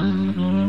Mm-hmm.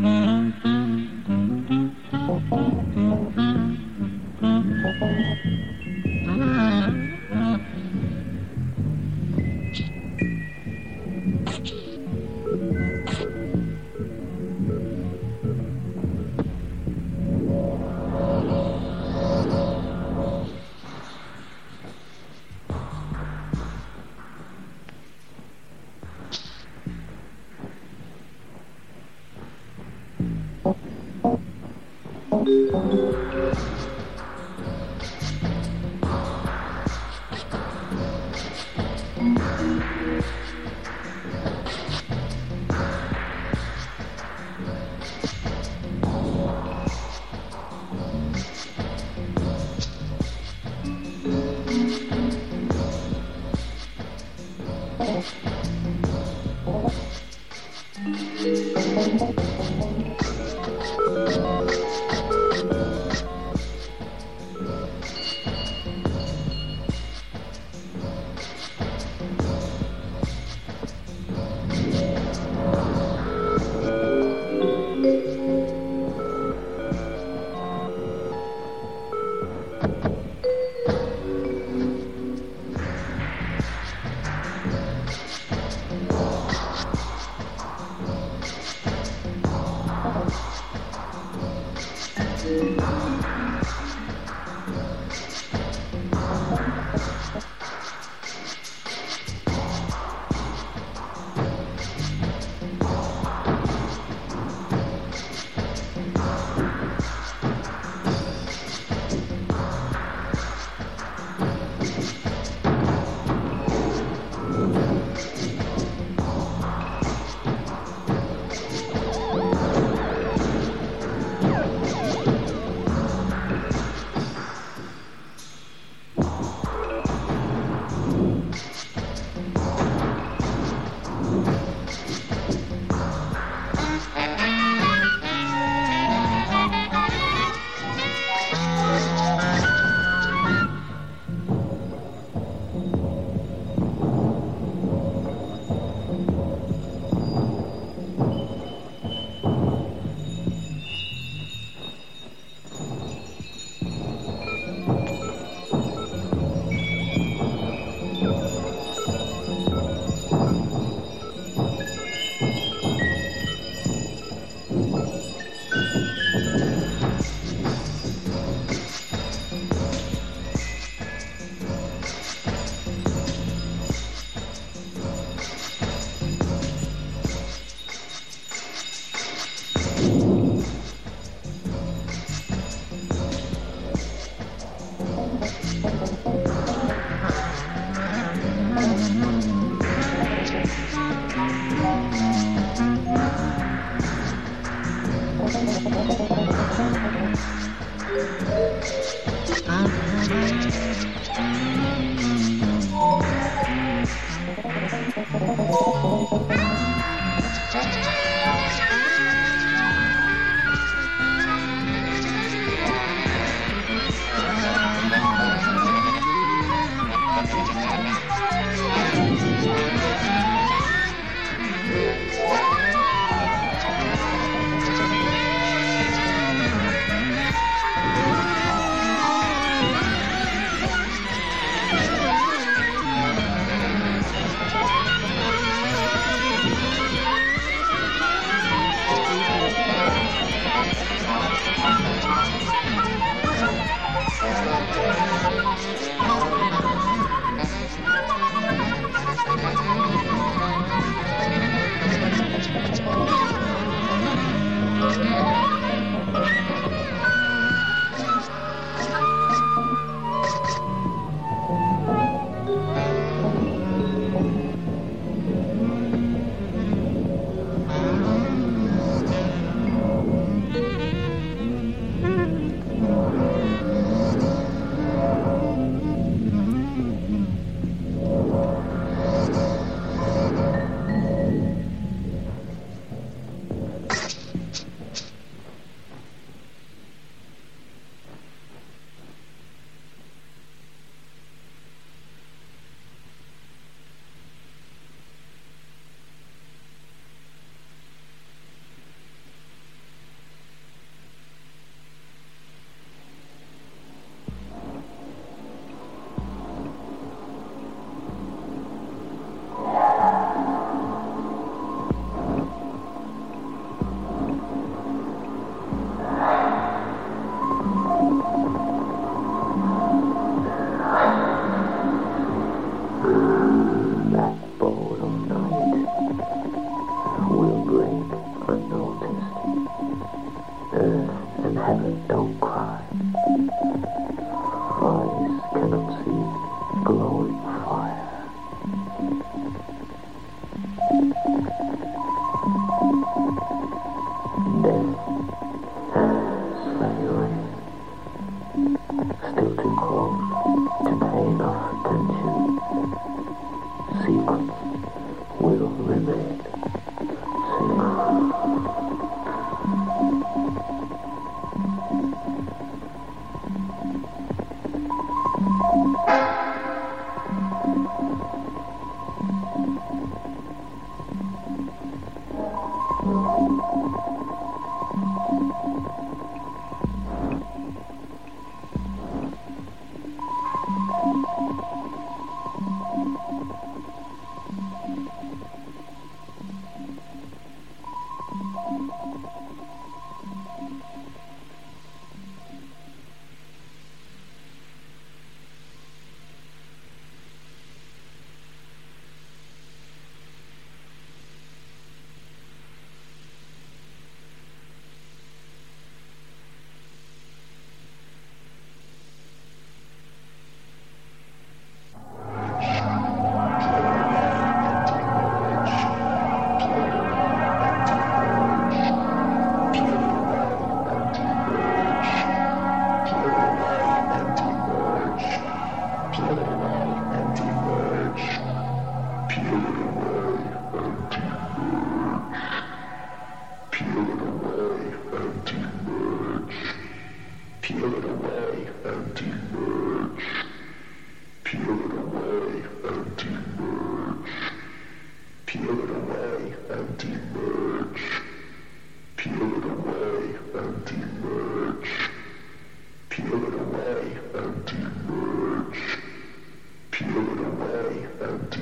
empty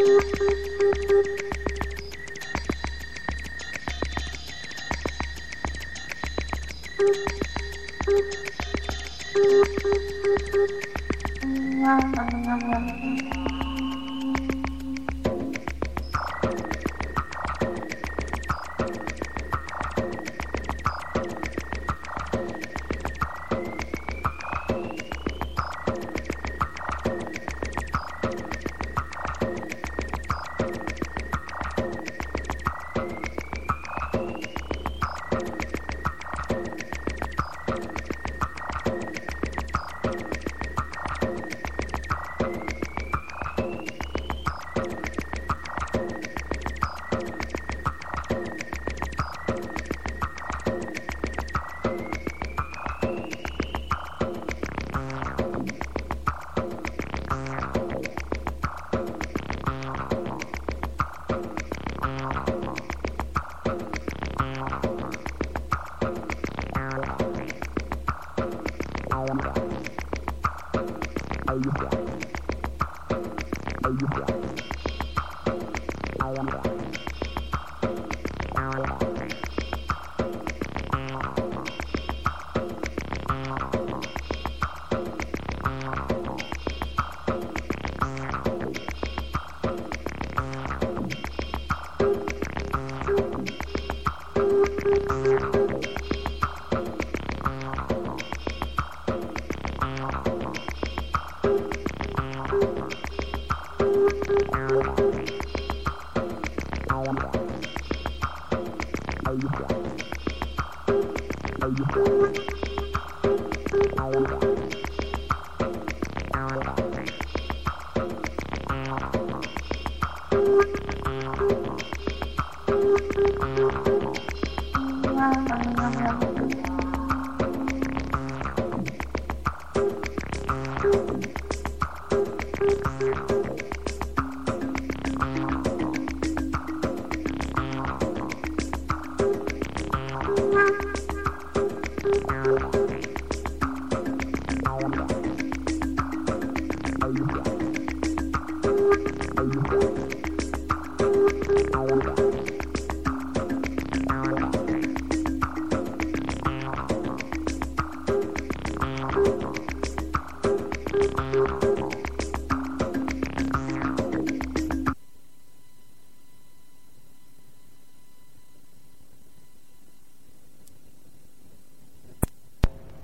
Are you